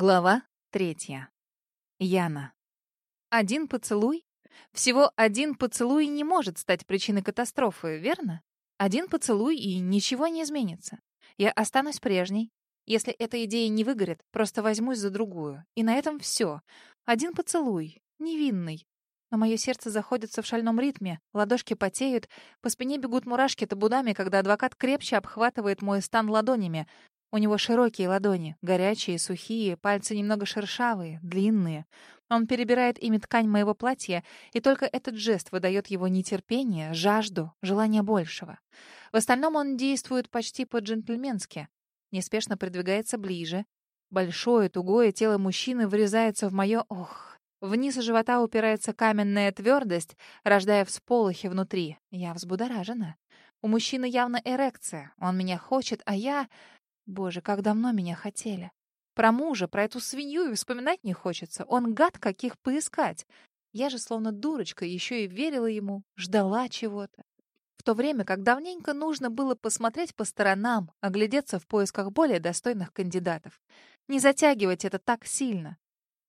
Глава третья. Яна. Один поцелуй? Всего один поцелуй не может стать причиной катастрофы, верно? Один поцелуй, и ничего не изменится. Я останусь прежней. Если эта идея не выгорит, просто возьмусь за другую. И на этом все. Один поцелуй. Невинный. Но мое сердце заходится в шальном ритме, ладошки потеют, по спине бегут мурашки табунами, когда адвокат крепче обхватывает мой стан ладонями. У него широкие ладони, горячие, сухие, пальцы немного шершавые, длинные. Он перебирает ими ткань моего платья, и только этот жест выдает его нетерпение, жажду, желание большего. В остальном он действует почти по-джентльменски. Неспешно придвигается ближе. Большое, тугое тело мужчины врезается в мое «ох». Вниз живота упирается каменная твердость, рождая всполохи внутри. Я взбудоражена. У мужчины явно эрекция. Он меня хочет, а я... Боже, как давно меня хотели. Про мужа, про эту свинью и вспоминать не хочется. Он гад, каких поискать. Я же словно дурочка еще и верила ему, ждала чего-то. В то время, как давненько нужно было посмотреть по сторонам, оглядеться в поисках более достойных кандидатов. Не затягивать это так сильно.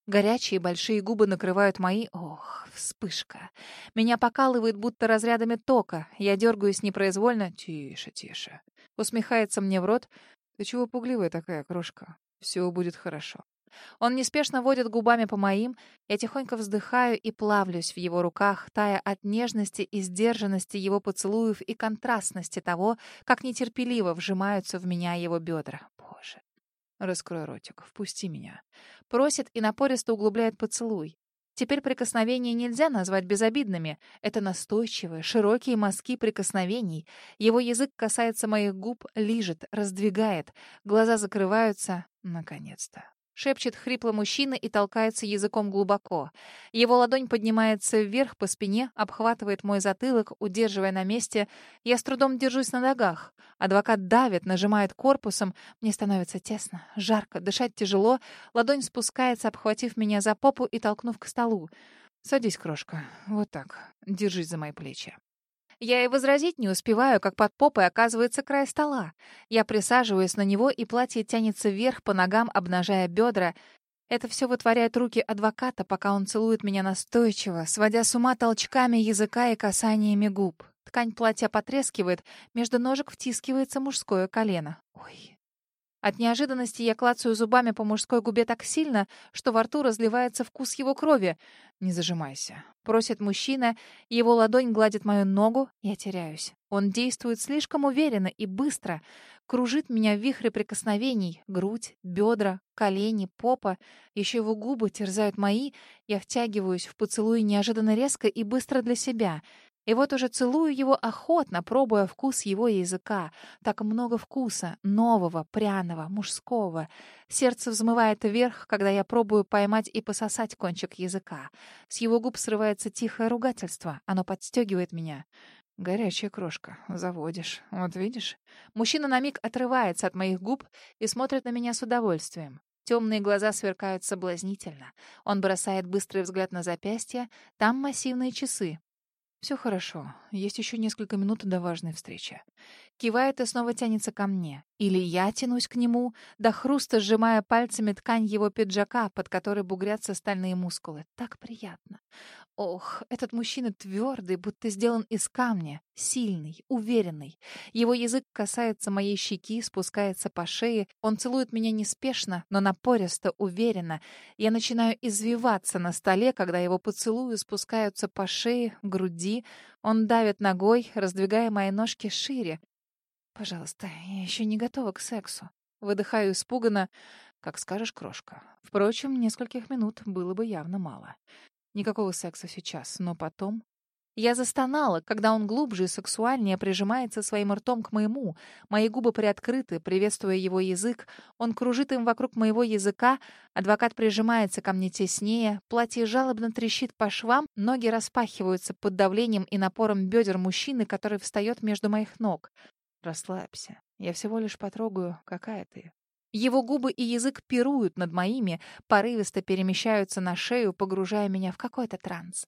Горячие большие губы накрывают мои... Ох, вспышка. Меня покалывает, будто разрядами тока. Я дергаюсь непроизвольно. Тише, тише. Усмехается мне в рот. Ты чего пугливая такая крошка. Все будет хорошо. Он неспешно водит губами по моим, я тихонько вздыхаю и плавлюсь в его руках, тая от нежности и сдержанности его поцелуев и контрастности того, как нетерпеливо вжимаются в меня его бедра. Боже. Раскрой ротик, впусти меня. Просит и напористо углубляет поцелуй. Теперь прикосновения нельзя назвать безобидными. Это настойчивые, широкие мазки прикосновений. Его язык касается моих губ, лижет, раздвигает. Глаза закрываются. Наконец-то шепчет хрипло мужчина и толкается языком глубоко. Его ладонь поднимается вверх по спине, обхватывает мой затылок, удерживая на месте. Я с трудом держусь на ногах. Адвокат давит, нажимает корпусом. Мне становится тесно, жарко, дышать тяжело. Ладонь спускается, обхватив меня за попу и толкнув к столу. «Садись, крошка. Вот так. Держись за мои плечи». Я и возразить не успеваю, как под попой оказывается край стола. Я присаживаюсь на него, и платье тянется вверх по ногам, обнажая бедра. Это все вытворяет руки адвоката, пока он целует меня настойчиво, сводя с ума толчками языка и касаниями губ. Ткань платья потрескивает, между ножек втискивается мужское колено. Ой, от неожиданности я клацаю зубами по мужской губе так сильно, что во рту разливается вкус его крови. «Не зажимайся», — просит мужчина. Его ладонь гладит мою ногу. Я теряюсь. Он действует слишком уверенно и быстро. Кружит меня в вихре прикосновений. Грудь, бедра, колени, попа. Еще его губы терзают мои. Я втягиваюсь в поцелуй неожиданно резко и быстро для себя — и вот уже целую его охотно, пробуя вкус его языка. Так много вкуса, нового, пряного, мужского. Сердце взмывает вверх, когда я пробую поймать и пососать кончик языка. С его губ срывается тихое ругательство. Оно подстегивает меня. «Горячая крошка. Заводишь. Вот видишь?» Мужчина на миг отрывается от моих губ и смотрит на меня с удовольствием. Темные глаза сверкают соблазнительно. Он бросает быстрый взгляд на запястье. Там массивные часы, «Все хорошо. Есть еще несколько минут до важной встречи». Кивает и снова тянется ко мне. Или я тянусь к нему, до хруста сжимая пальцами ткань его пиджака, под которой бугрятся стальные мускулы. Так приятно. Ох, этот мужчина твердый, будто сделан из камня, сильный, уверенный. Его язык касается моей щеки, спускается по шее. Он целует меня неспешно, но напористо, уверенно. Я начинаю извиваться на столе, когда его поцелуи спускаются по шее, груди. Он давит ногой, раздвигая мои ножки шире. «Пожалуйста, я еще не готова к сексу». Выдыхаю испуганно, как скажешь, крошка. Впрочем, нескольких минут было бы явно мало. Никакого секса сейчас, но потом... Я застонала, когда он глубже и сексуальнее прижимается своим ртом к моему. Мои губы приоткрыты, приветствуя его язык. Он кружит им вокруг моего языка. Адвокат прижимается ко мне теснее. Платье жалобно трещит по швам. Ноги распахиваются под давлением и напором бедер мужчины, который встает между моих ног. Расслабься. Я всего лишь потрогаю, какая ты. Его губы и язык пируют над моими, порывисто перемещаются на шею, погружая меня в какой-то транс.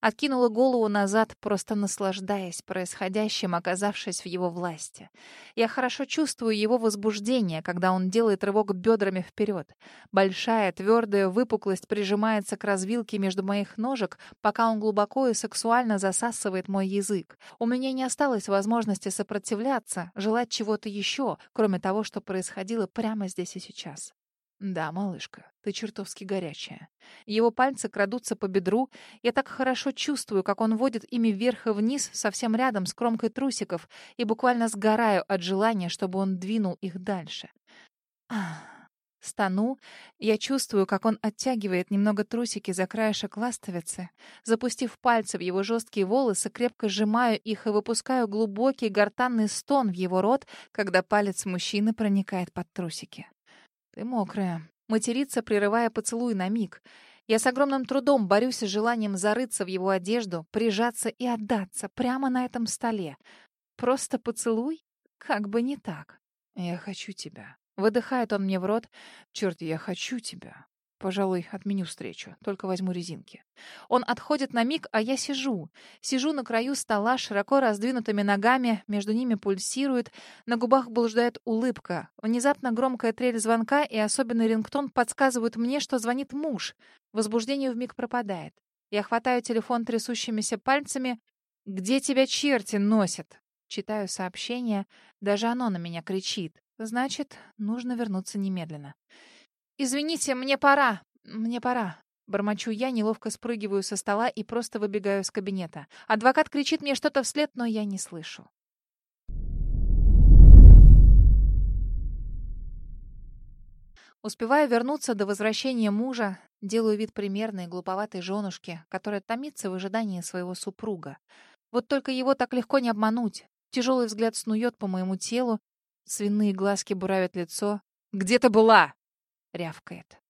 Откинула голову назад, просто наслаждаясь происходящим, оказавшись в его власти. Я хорошо чувствую его возбуждение, когда он делает рывок бедрами вперед. Большая, твердая выпуклость прижимается к развилке между моих ножек, пока он глубоко и сексуально засасывает мой язык. У меня не осталось возможности сопротивляться, желать чего-то еще, кроме того, что происходило прямо здесь и сейчас. Да, малышка, ты чертовски горячая. Его пальцы крадутся по бедру. Я так хорошо чувствую, как он водит ими вверх и вниз, совсем рядом с кромкой трусиков, и буквально сгораю от желания, чтобы он двинул их дальше. Ах, стану. Я чувствую, как он оттягивает немного трусики за краешек ластовицы. Запустив пальцы в его жесткие волосы, крепко сжимаю их и выпускаю глубокий гортанный стон в его рот, когда палец мужчины проникает под трусики. «Ты мокрая». Матерится, прерывая поцелуй на миг. Я с огромным трудом борюсь с желанием зарыться в его одежду, прижаться и отдаться прямо на этом столе. Просто поцелуй? Как бы не так. «Я хочу тебя». Выдыхает он мне в рот. «Черт, я хочу тебя. Пожалуй, отменю встречу, только возьму резинки. Он отходит на миг, а я сижу. Сижу на краю стола, широко раздвинутыми ногами, между ними пульсирует, на губах блуждает улыбка. Внезапно громкая трель звонка и особенный рингтон подсказывают мне, что звонит муж. Возбуждение вмиг пропадает. Я хватаю телефон трясущимися пальцами. «Где тебя черти носят?» Читаю сообщение. Даже оно на меня кричит. Значит, нужно вернуться немедленно. «Извините, мне пора. Мне пора». Бормочу я, неловко спрыгиваю со стола и просто выбегаю из кабинета. Адвокат кричит мне что-то вслед, но я не слышу. Успеваю вернуться до возвращения мужа, делаю вид примерной глуповатой женушки, которая томится в ожидании своего супруга. Вот только его так легко не обмануть. Тяжелый взгляд снует по моему телу, свиные глазки буравят лицо. «Где ты была?» рявкает.